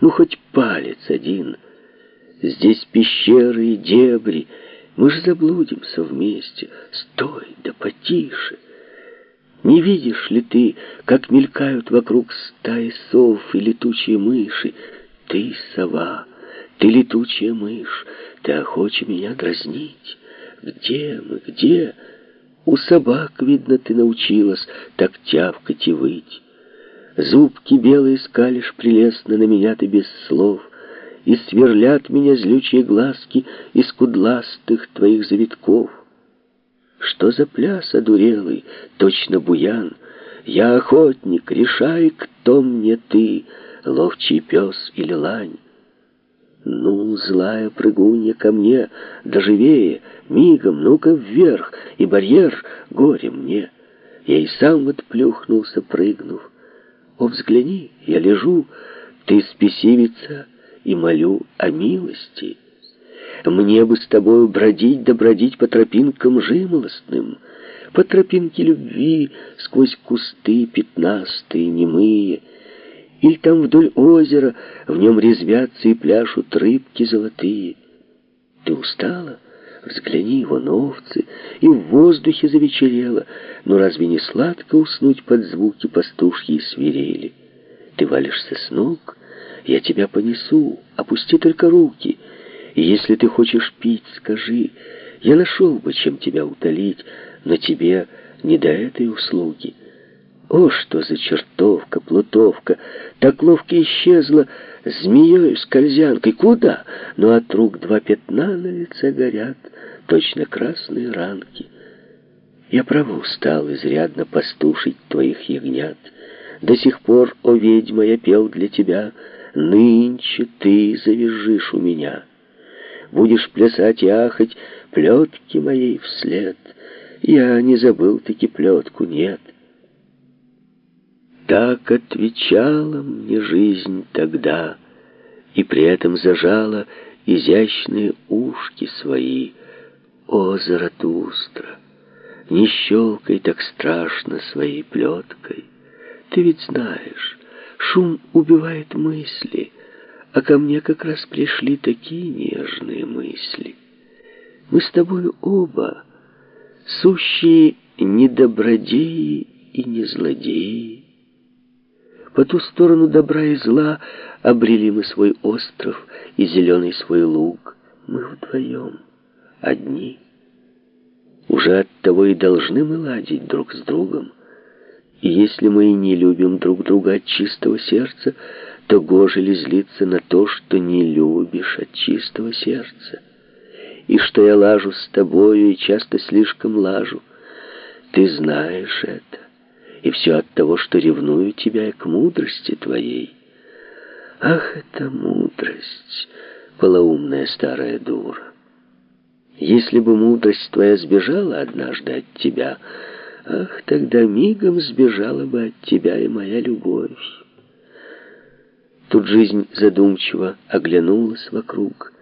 Ну, хоть палец один. Здесь пещеры и дебри. Мы же заблудимся вместе. Стой, да потише. Не видишь ли ты, как мелькают вокруг стаи сов и летучие мыши? Ты сова, ты летучая мышь, ты охоча меня дразнить. Где мы, где? У собак, видно, ты научилась так тявкать и выть. Зубки белые скалишь прелестно на меня ты без слов, И сверлят меня злючие глазки из кудластых твоих завитков. Что за пляс одурелый, точно буян? Я охотник, решай, кто мне ты, ловчий пес или лань. Ну, злая прыгунья ко мне, доживее, мигом, ну-ка вверх, и барьер горе мне. Я и сам отплюхнулся, прыгнув. О, взгляни, я лежу, ты спесивица, и молю о милости. Мне бы с тобою бродить да бродить по тропинкам жимолостным, по тропинке любви сквозь кусты пятнастые, немые, или там вдоль озера в нем резвятся и пляшут рыбки золотые. Ты устала? Взгляни, вон овцы, и в воздухе завечерело. Но разве не сладко уснуть под звуки пастушьей свирели? Ты валишься с ног, я тебя понесу, опусти только руки. И если ты хочешь пить, скажи, я нашел бы, чем тебя утолить, но тебе не до этой услуги. О, что за чертовка, плутовка! Так ловко исчезла змеей, скользянкой. Куда? Но от рук два пятна на лице горят, точно красные ранки. Я право устал изрядно пастушить твоих ягнят. До сих пор, о ведьма, я пел для тебя, Нынче ты завяжешь у меня. Будешь плясать и ахать плетки моей вслед. Я не забыл таки плетку, нет. Так отвечала мне жизнь тогда, и при этом зажала изящные ушки свои. О, Заратустра, не щелкай так страшно своей плеткой. Ты ведь знаешь, шум убивает мысли, а ко мне как раз пришли такие нежные мысли. Мы с тобой оба сущие недобродеи и не злодеи. По ту сторону добра и зла обрели мы свой остров и зеленый свой луг. Мы вдвоем, одни. Уже от того и должны мы ладить друг с другом. И если мы и не любим друг друга от чистого сердца, то гоже ли злиться на то, что не любишь от чистого сердца? И что я лажу с тобою и часто слишком лажу. Ты знаешь это. И все от того, что ревную тебя к мудрости твоей. Ах, это мудрость, полоумная старая дура. Если бы мудрость твоя сбежала однажды от тебя, ах, тогда мигом сбежала бы от тебя и моя любовь. Тут жизнь задумчиво оглянулась вокруг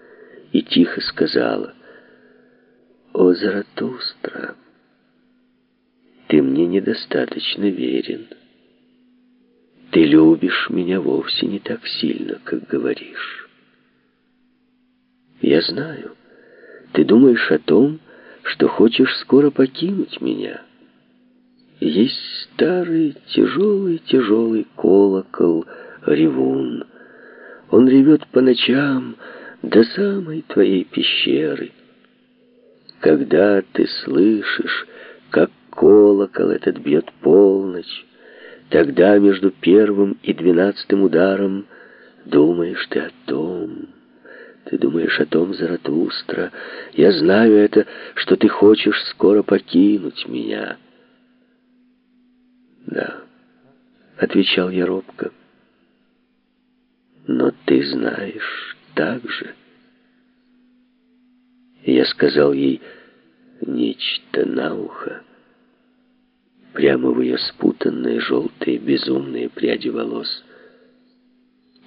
и тихо сказала, «О, Заратустра!» Ты мне недостаточно верен. Ты любишь меня вовсе не так сильно, как говоришь. Я знаю, ты думаешь о том, что хочешь скоро покинуть меня. Есть старый, тяжелый-тяжелый колокол, ревун. Он ревет по ночам до самой твоей пещеры. Когда ты слышишь, как колокол этот бьет полночь, тогда между первым и двенадцатым ударом думаешь ты о том, ты думаешь о том, Заратустра, я знаю это, что ты хочешь скоро покинуть меня. Да, отвечал я робко, но ты знаешь так же. Я сказал ей нечто на ухо прямо в ее спутанные желтые безумные пряди волос.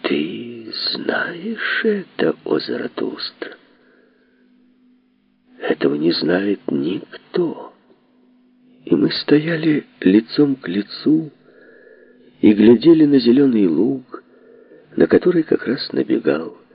«Ты знаешь это, о Заратустра? Этого не знает никто». И мы стояли лицом к лицу и глядели на зеленый луг, на который как раз набегал